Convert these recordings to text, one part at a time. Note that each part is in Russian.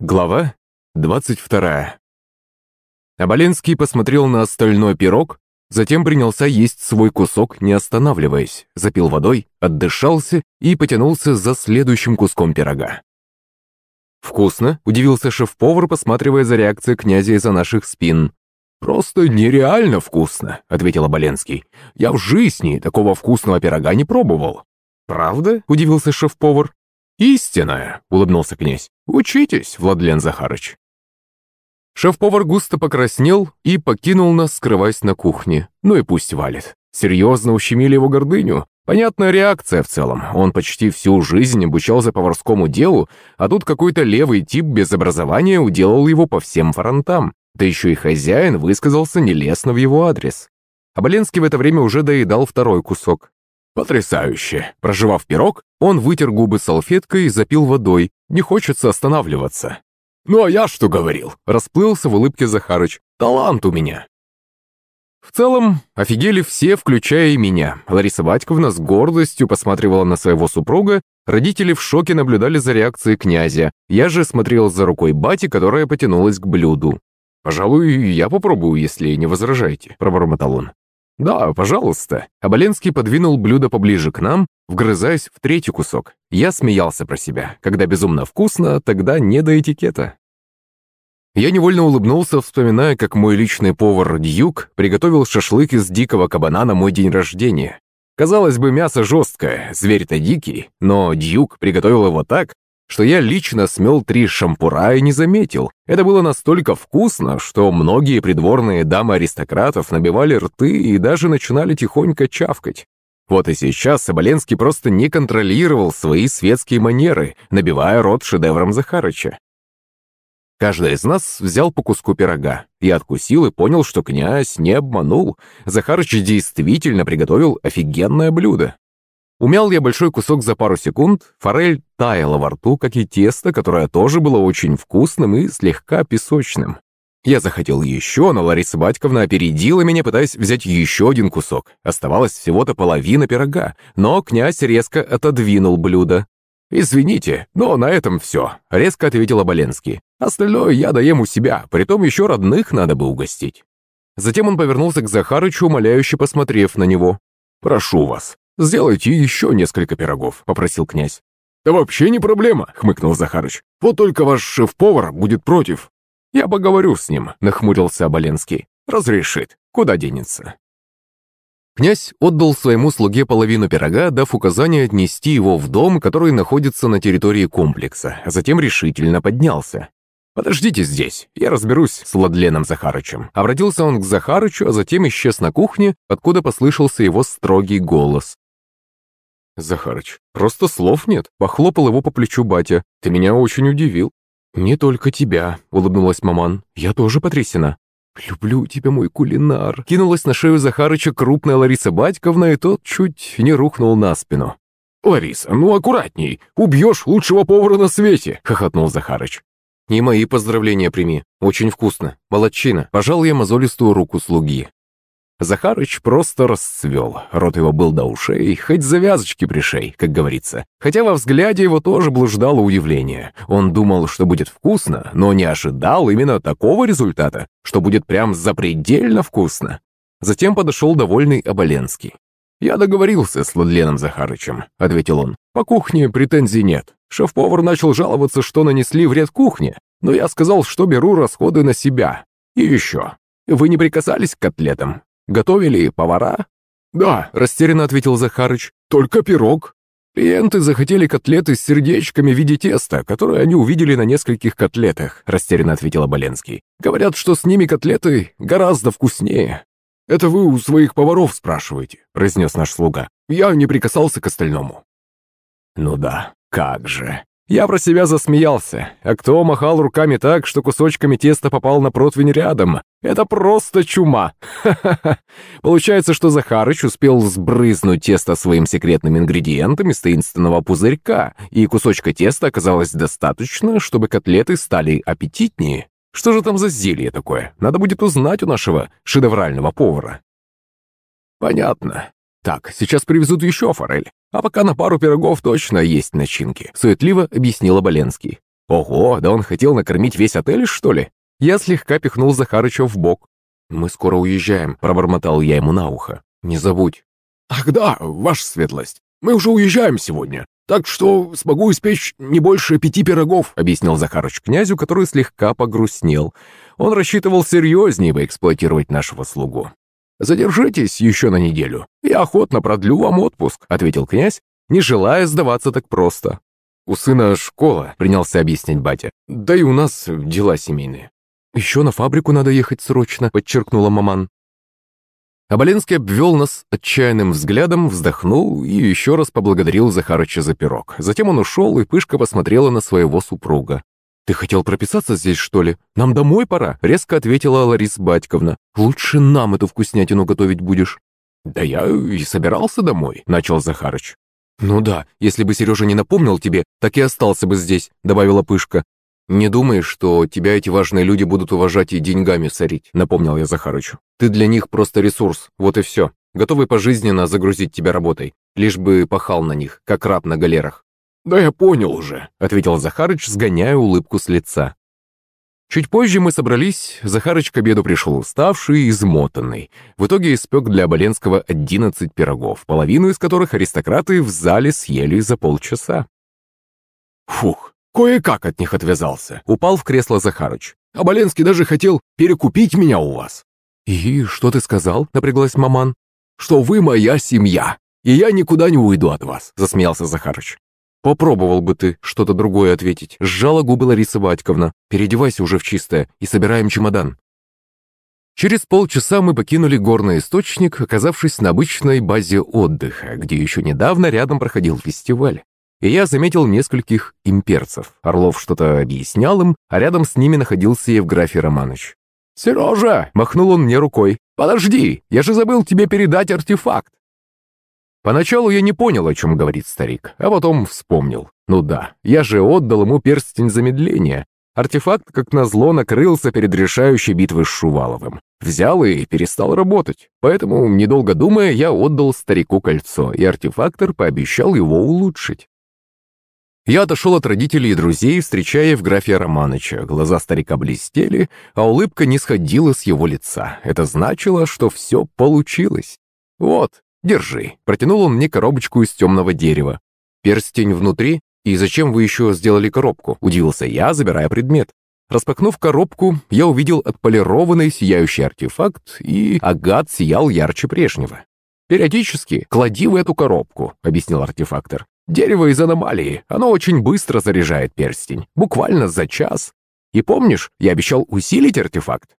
Глава 22. Оболенский посмотрел на остальной пирог, затем принялся есть свой кусок, не останавливаясь, запил водой, отдышался и потянулся за следующим куском пирога. «Вкусно?» – удивился шеф-повар, посматривая за реакцией князя из-за наших спин. «Просто нереально вкусно», – ответил Оболенский. «Я в жизни такого вкусного пирога не пробовал». «Правда?» – удивился шеф-повар. «Истинная», — улыбнулся князь. «Учитесь, Владлен Захарыч». Шеф-повар густо покраснел и покинул нас, скрываясь на кухне. Ну и пусть валит. Серьезно ущемили его гордыню. Понятная реакция в целом. Он почти всю жизнь обучался поварскому делу, а тут какой-то левый тип без образования уделал его по всем фронтам. Да еще и хозяин высказался нелестно в его адрес. Оболенский в это время уже доедал второй кусок. «Потрясающе!» Проживав пирог, он вытер губы салфеткой и запил водой. Не хочется останавливаться. «Ну а я что говорил?» Расплылся в улыбке Захарыч. «Талант у меня!» В целом, офигели все, включая и меня. Лариса Батьковна с гордостью посматривала на своего супруга, родители в шоке наблюдали за реакцией князя. Я же смотрел за рукой бати, которая потянулась к блюду. «Пожалуй, я попробую, если не возражаете», – пробормотал он. «Да, пожалуйста». Оболенский подвинул блюдо поближе к нам, вгрызаясь в третий кусок. Я смеялся про себя. Когда безумно вкусно, тогда не до этикета. Я невольно улыбнулся, вспоминая, как мой личный повар Дьюк приготовил шашлык из дикого кабана на мой день рождения. Казалось бы, мясо жесткое, зверь-то дикий, но Дьюк приготовил его так, что я лично смел три шампура и не заметил. Это было настолько вкусно, что многие придворные дамы аристократов набивали рты и даже начинали тихонько чавкать. Вот и сейчас Соболенский просто не контролировал свои светские манеры, набивая рот шедевром Захарыча. Каждый из нас взял по куску пирога. Я откусил и понял, что князь не обманул. Захарыч действительно приготовил офигенное блюдо. Умял я большой кусок за пару секунд, форель таяла во рту, как и тесто, которое тоже было очень вкусным и слегка песочным. Я захотел еще, но Лариса Батьковна опередила меня, пытаясь взять еще один кусок. Оставалось всего-то половина пирога, но князь резко отодвинул блюдо. «Извините, но на этом все», — резко ответил Оболенский. «Остальное я доем у себя, притом еще родных надо бы угостить». Затем он повернулся к Захарычу, умоляюще посмотрев на него. «Прошу вас, «Сделайте еще несколько пирогов», — попросил князь. «Да вообще не проблема», — хмыкнул Захарыч. «Вот только ваш шеф-повар будет против». «Я поговорю с ним», — нахмурился Оболенский. «Разрешит. Куда денется?» Князь отдал своему слуге половину пирога, дав указание отнести его в дом, который находится на территории комплекса, а затем решительно поднялся. «Подождите здесь, я разберусь с Ладленом Захарычем». Обратился он к Захарычу, а затем исчез на кухне, откуда послышался его строгий голос. Захарыч, просто слов нет. Похлопал его по плечу батя. Ты меня очень удивил. Не только тебя, улыбнулась маман. Я тоже потрясена. «Люблю тебя, мой кулинар!» Кинулась на шею Захарыча крупная Лариса Батьковна, и тот чуть не рухнул на спину. «Лариса, ну аккуратней! Убьешь лучшего повара на свете!» — хохотнул Захарыч. «Не мои поздравления прими. Очень вкусно. Молодчина!» Пожал я мозолистую руку слуги. Захарыч просто расцвел. Рот его был до ушей, хоть завязочки пришей, как говорится. Хотя во взгляде его тоже блуждало удивление. Он думал, что будет вкусно, но не ожидал именно такого результата, что будет прям запредельно вкусно. Затем подошел довольный Оболенский. «Я договорился с Владленом Захарычем», — ответил он. «По кухне претензий нет. Шеф-повар начал жаловаться, что нанесли вред кухне, но я сказал, что беру расходы на себя. И еще. Вы не прикасались к котлетам? Готовили повара?» «Да», — растерянно ответил Захарыч, — «только пирог». «Клиенты захотели котлеты с сердечками в виде теста, которые они увидели на нескольких котлетах», — растерянно ответил Оболенский. «Говорят, что с ними котлеты гораздо вкуснее». «Это вы у своих поваров спрашиваете», — произнес наш слуга. «Я не прикасался к остальному». «Ну да, как же», я про себя засмеялся. А кто махал руками так, что кусочками теста попал на противень рядом? Это просто чума. Ха-ха-ха. Получается, что Захарыч успел сбрызнуть тесто своим секретным ингредиентом из таинственного пузырька, и кусочка теста оказалось достаточно, чтобы котлеты стали аппетитнее. Что же там за зелье такое? Надо будет узнать у нашего шедеврального повара. Понятно. Так, сейчас привезут еще форель. А пока на пару пирогов точно есть начинки», — суетливо объяснил Оболенский. Ого, да он хотел накормить весь отель, что ли? Я слегка пихнул Захарыча в бок. «Мы скоро уезжаем», — пробормотал я ему на ухо. «Не забудь». «Ах да, ваша светлость, мы уже уезжаем сегодня, так что смогу испечь не больше пяти пирогов», — объяснил Захарыч князю, который слегка погрустнел. Он рассчитывал серьезнее бы эксплуатировать нашего слугу. «Задержитесь еще на неделю, я охотно продлю вам отпуск», — ответил князь, не желая сдаваться так просто. «У сына школа», — принялся объяснять батя. «Да и у нас дела семейные». «Еще на фабрику надо ехать срочно», — подчеркнула маман. Оболенский обвел нас отчаянным взглядом, вздохнул и еще раз поблагодарил Захарыча за пирог. Затем он ушел, и Пышка посмотрела на своего супруга. «Ты хотел прописаться здесь, что ли? Нам домой пора», — резко ответила Лариса Батьковна. «Лучше нам эту вкуснятину готовить будешь». «Да я и собирался домой», — начал Захарыч. «Ну да, если бы Сережа не напомнил тебе, так и остался бы здесь», — добавила Пышка. «Не думай, что тебя эти важные люди будут уважать и деньгами сорить», — напомнил я Захарычу. «Ты для них просто ресурс, вот и все. Готовы пожизненно загрузить тебя работой, лишь бы пахал на них, как раб на галерах». «Да я понял уже», — ответил Захарыч, сгоняя улыбку с лица. Чуть позже мы собрались, Захарыч к обеду пришел уставший и измотанный. В итоге испек для Оболенского 11 пирогов, половину из которых аристократы в зале съели за полчаса. «Фух, Кое-как от них отвязался. Упал в кресло Захарыч. А Боленский даже хотел перекупить меня у вас. «И что ты сказал?» — напряглась маман. «Что вы моя семья, и я никуда не уйду от вас», — засмеялся Захарыч. «Попробовал бы ты что-то другое ответить», — сжала губы Лариса Батьковна. «Переодевайся уже в чистое и собираем чемодан». Через полчаса мы покинули горный источник, оказавшись на обычной базе отдыха, где еще недавно рядом проходил фестиваль и я заметил нескольких имперцев. Орлов что-то объяснял им, а рядом с ними находился Евграфий Романович. «Сережа!» — махнул он мне рукой. «Подожди, я же забыл тебе передать артефакт!» Поначалу я не понял, о чем говорит старик, а потом вспомнил. Ну да, я же отдал ему перстень замедления. Артефакт, как назло, накрылся перед решающей битвой с Шуваловым. Взял и перестал работать. Поэтому, недолго думая, я отдал старику кольцо, и артефактор пообещал его улучшить. Я отошел от родителей и друзей, встречая Евграфия Романыча. Глаза старика блестели, а улыбка не сходила с его лица. Это значило, что все получилось. «Вот, держи», — протянул он мне коробочку из темного дерева. «Перстень внутри? И зачем вы еще сделали коробку?» — удивился я, забирая предмет. Распахнув коробку, я увидел отполированный сияющий артефакт, и агат сиял ярче прежнего. «Периодически клади в эту коробку», — объяснил артефактор. Дерево из аномалии, оно очень быстро заряжает перстень, буквально за час. И помнишь, я обещал усилить артефакт?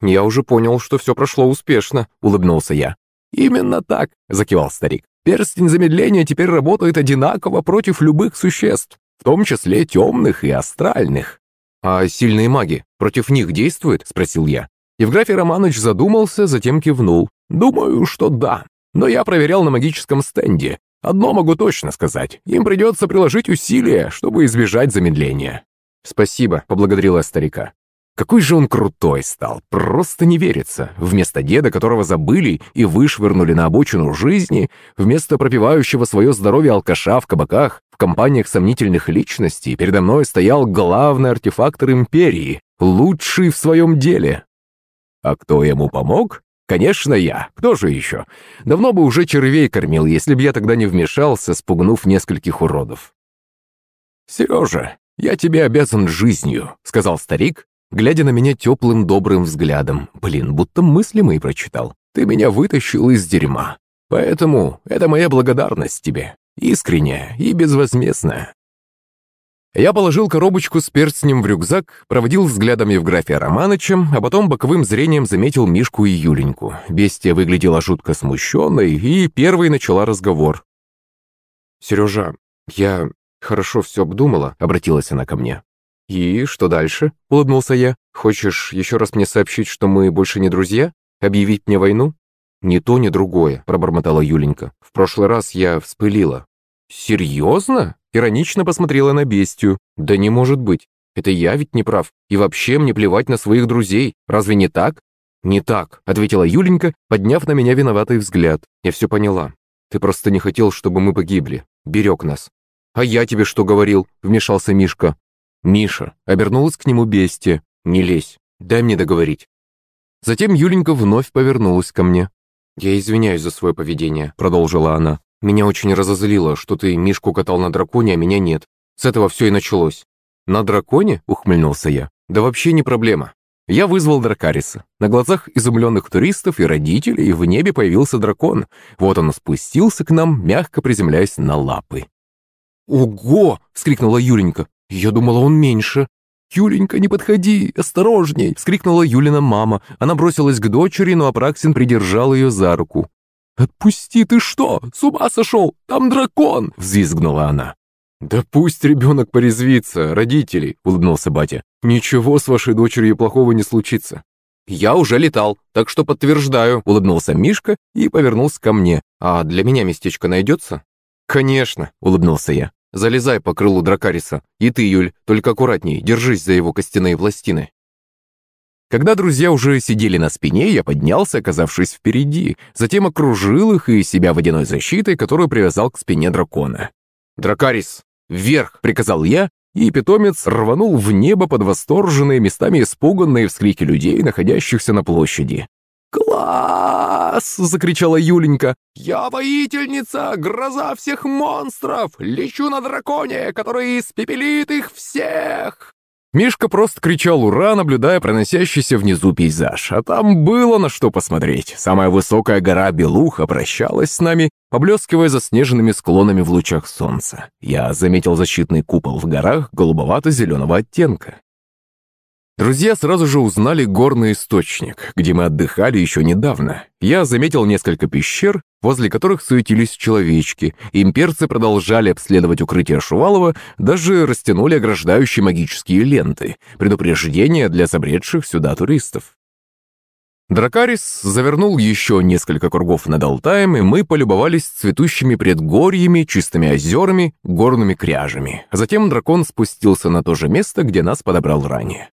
Я уже понял, что все прошло успешно, улыбнулся я. Именно так, закивал старик. Перстень замедления теперь работает одинаково против любых существ, в том числе темных и астральных. «А сильные маги против них действуют?» – спросил я. Евграфий Романович задумался, затем кивнул. «Думаю, что да. Но я проверял на магическом стенде. Одно могу точно сказать. Им придется приложить усилия, чтобы избежать замедления». «Спасибо», — поблагодарила старика. Какой же он крутой стал, просто не верится. Вместо деда, которого забыли и вышвырнули на обочину жизни, вместо пропивающего свое здоровье алкаша в кабаках, в компаниях сомнительных личностей, передо мной стоял главный артефактор империи, лучший в своем деле. А кто ему помог? Конечно, я. Кто же еще? Давно бы уже червей кормил, если б я тогда не вмешался, спугнув нескольких уродов. «Сережа, я тебе обязан жизнью», — сказал старик, глядя на меня теплым добрым взглядом. Блин, будто мысли мои прочитал. «Ты меня вытащил из дерьма. Поэтому это моя благодарность тебе. Искренняя и безвозмездная. Я положил коробочку с перстнем в рюкзак, проводил взглядом Евграфия Романыча, а потом боковым зрением заметил Мишку и Юленьку. Бестия выглядела жутко смущенной и первой начала разговор. «Сережа, я хорошо все обдумала», — обратилась она ко мне. «И что дальше?» — улыбнулся я. «Хочешь еще раз мне сообщить, что мы больше не друзья? Объявить мне войну?» «Ни то, ни другое», — пробормотала Юленька. «В прошлый раз я вспылила». «Серьезно?» Иронично посмотрела на бестию. «Да не может быть. Это я ведь не прав. И вообще мне плевать на своих друзей. Разве не так?» «Не так», — ответила Юленька, подняв на меня виноватый взгляд. «Я все поняла. Ты просто не хотел, чтобы мы погибли. Берег нас». «А я тебе что говорил?» — вмешался Мишка. «Миша!» — обернулась к нему бестия. «Не лезь, дай мне договорить». Затем Юленька вновь повернулась ко мне. «Я извиняюсь за свое поведение», — продолжила она. «Меня очень разозлило, что ты Мишку катал на драконе, а меня нет. С этого все и началось». «На драконе?» — ухмыльнулся я. «Да вообще не проблема. Я вызвал Дракариса. На глазах изумленных туристов и родителей в небе появился дракон. Вот он спустился к нам, мягко приземляясь на лапы. «Ого!» — вскрикнула Юленька. «Я думала, он меньше». «Юленька, не подходи! Осторожней!» — вскрикнула Юлина мама. Она бросилась к дочери, но Апраксин придержал ее за руку. «Отпусти, ты что? С ума сошел? Там дракон!» — взвизгнула она. «Да пусть ребенок порезвится, родители», — улыбнулся батя. «Ничего с вашей дочерью плохого не случится». «Я уже летал, так что подтверждаю», — улыбнулся Мишка и повернулся ко мне. «А для меня местечко найдется?» «Конечно», — улыбнулся я. «Залезай по крылу Дракариса. И ты, Юль, только аккуратней, держись за его костяные пластины». Когда друзья уже сидели на спине, я поднялся, оказавшись впереди, затем окружил их и себя водяной защитой, которую привязал к спине дракона. «Дракарис, «Вверх!» — приказал я, и питомец рванул в небо под восторженные, местами испуганные вскрики людей, находящихся на площади. «Класс!» — закричала Юленька. «Я воительница, гроза всех монстров! Лечу на драконе, который испепелит их всех!» Мишка просто кричал «Ура!», наблюдая проносящийся внизу пейзаж. А там было на что посмотреть. Самая высокая гора Белуха прощалась с нами, поблескивая заснеженными склонами в лучах солнца. Я заметил защитный купол в горах голубовато-зеленого оттенка. Друзья сразу же узнали горный источник, где мы отдыхали еще недавно. Я заметил несколько пещер, возле которых суетились человечки. Имперцы продолжали обследовать укрытие Шувалова, даже растянули ограждающие магические ленты, предупреждения для забредших сюда туристов. Дракарис завернул еще несколько кругов над Алтаем, и мы полюбовались цветущими предгорьями, чистыми озерами, горными кряжами. Затем дракон спустился на то же место, где нас подобрал ранее.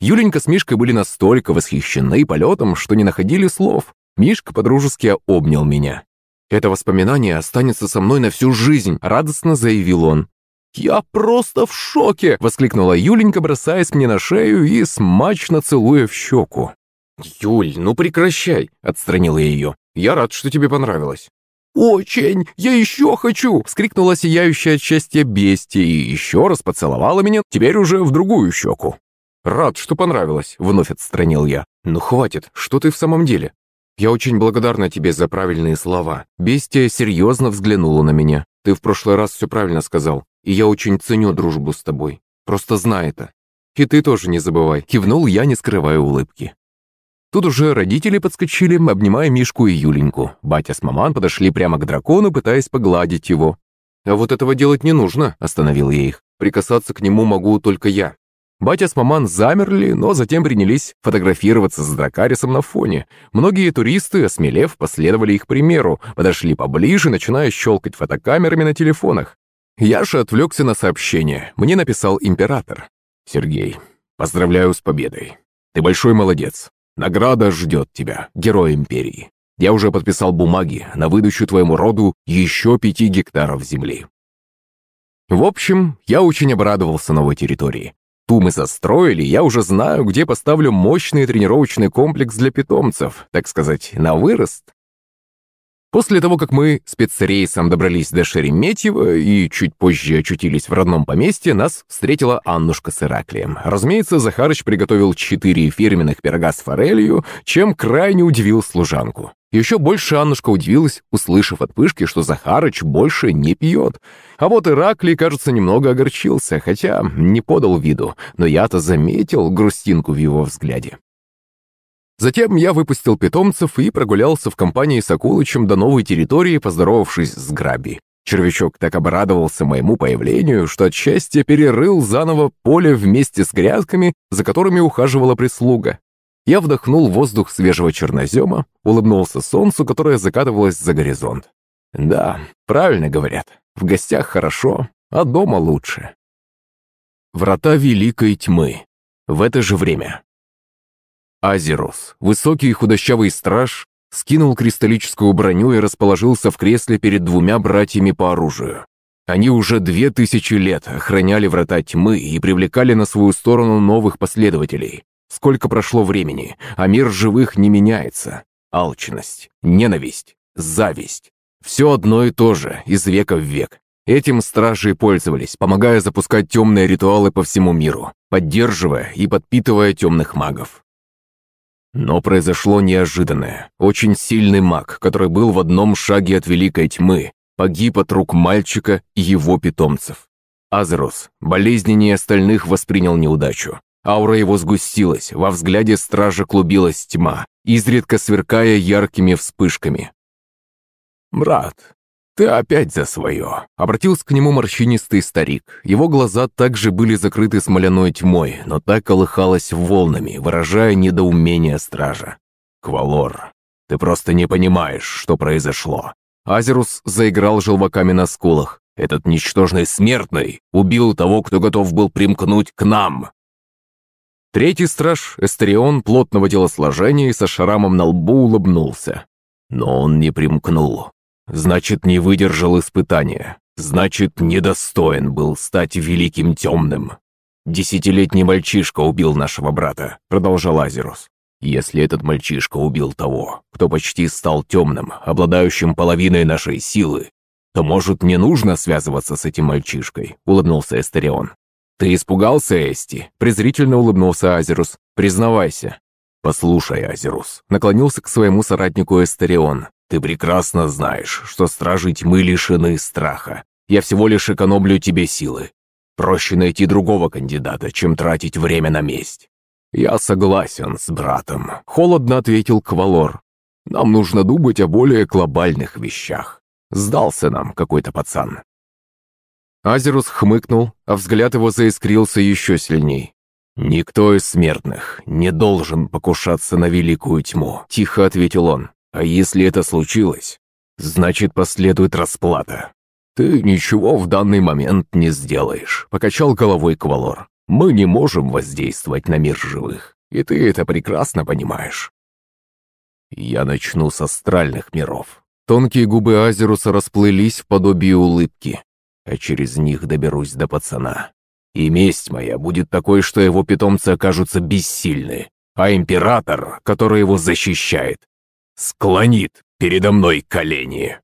Юленька с Мишкой были настолько восхищены полетом, что не находили слов. Мишка подружески обнял меня. «Это воспоминание останется со мной на всю жизнь», — радостно заявил он. «Я просто в шоке!» — воскликнула Юленька, бросаясь мне на шею и смачно целуя в щеку. «Юль, ну прекращай!» – отстранила я ее. «Я рад, что тебе понравилось». «Очень! Я еще хочу!» – вскрикнула сияющая от счастья бестия и еще раз поцеловала меня, теперь уже в другую щеку. «Рад, что понравилось», – вновь отстранил я. «Ну хватит, что ты в самом деле?» «Я очень благодарна тебе за правильные слова. Бестия серьезно взглянула на меня. Ты в прошлый раз все правильно сказал, и я очень ценю дружбу с тобой. Просто знай это. И ты тоже не забывай», – кивнул я, не скрывая улыбки. Тут уже родители подскочили, обнимая Мишку и Юленьку. Батя с маман подошли прямо к дракону, пытаясь погладить его. «А вот этого делать не нужно», – остановил я их. «Прикасаться к нему могу только я». Батя с маман замерли, но затем принялись фотографироваться с дракарисом на фоне. Многие туристы, осмелев, последовали их примеру, подошли поближе, начиная щелкать фотокамерами на телефонах. Я же отвлекся на сообщение. Мне написал император. «Сергей, поздравляю с победой. Ты большой молодец. Награда ждет тебя, герой империи. Я уже подписал бумаги на выдачу твоему роду еще пяти гектаров земли. В общем, я очень обрадовался новой территории. Ту мы застроили, я уже знаю, где поставлю мощный тренировочный комплекс для питомцев, так сказать, на вырост. После того, как мы спецрейсом добрались до Шереметьева и чуть позже очутились в родном поместье, нас встретила Аннушка с Ираклием. Разумеется, Захарыч приготовил четыре фирменных пирога с форелью, чем крайне удивил служанку. Еще больше Аннушка удивилась, услышав от Пышки, что Захарыч больше не пьет. А вот Ираклий, кажется, немного огорчился, хотя не подал виду, но я-то заметил грустинку в его взгляде. Затем я выпустил питомцев и прогулялся в компании с Акулычем до новой территории, поздоровавшись с Граби. Червячок так обрадовался моему появлению, что от счастья перерыл заново поле вместе с грядками, за которыми ухаживала прислуга. Я вдохнул воздух свежего чернозема, улыбнулся солнцу, которое закатывалось за горизонт. Да, правильно говорят, в гостях хорошо, а дома лучше. Врата Великой Тьмы. В это же время. Азерус, высокий и худощавый страж, скинул кристаллическую броню и расположился в кресле перед двумя братьями по оружию. Они уже две тысячи лет охраняли врата тьмы и привлекали на свою сторону новых последователей. Сколько прошло времени, а мир живых не меняется. Алчность, ненависть, зависть. Все одно и то же, из века в век. Этим стражи пользовались, помогая запускать темные ритуалы по всему миру, поддерживая и подпитывая темных магов. Но произошло неожиданное. Очень сильный маг, который был в одном шаге от Великой Тьмы, погиб от рук мальчика и его питомцев. Азерус болезненнее остальных воспринял неудачу. Аура его сгустилась, во взгляде стража клубилась тьма, изредка сверкая яркими вспышками. «Брат, ты опять за свое!» Обратился к нему морщинистый старик. Его глаза также были закрыты смоляной тьмой, но так колыхалось волнами, выражая недоумение стража. «Квалор, ты просто не понимаешь, что произошло. Азерус заиграл желваками на скулах. «Этот ничтожный смертный убил того, кто готов был примкнуть к нам!» Третий страж, Эстерион, плотного телосложения и со шрамом на лбу улыбнулся. Но он не примкнул. Значит, не выдержал испытания. Значит, недостоин был стать великим темным. «Десятилетний мальчишка убил нашего брата», — продолжал Азерус. Если этот мальчишка убил того, кто почти стал темным, обладающим половиной нашей силы, то, может, не нужно связываться с этим мальчишкой», — улыбнулся Эстерион. «Ты испугался, Эсти?» — презрительно улыбнулся Азерус. «Признавайся». «Послушай, Азерус», — наклонился к своему соратнику Эстерион. «Ты прекрасно знаешь, что стражи тьмы лишены страха. Я всего лишь экономлю тебе силы. Проще найти другого кандидата, чем тратить время на месть. «Я согласен с братом», — холодно ответил Квалор. «Нам нужно думать о более глобальных вещах. Сдался нам какой-то пацан». Азерус хмыкнул, а взгляд его заискрился еще сильней. «Никто из смертных не должен покушаться на великую тьму», — тихо ответил он. «А если это случилось, значит последует расплата. Ты ничего в данный момент не сделаешь», — покачал головой Квалор. Мы не можем воздействовать на мир живых, и ты это прекрасно понимаешь. Я начну с астральных миров. Тонкие губы Азеруса расплылись в подобии улыбки, а через них доберусь до пацана. И месть моя будет такой, что его питомцы окажутся бессильны, а император, который его защищает, склонит передо мной колени.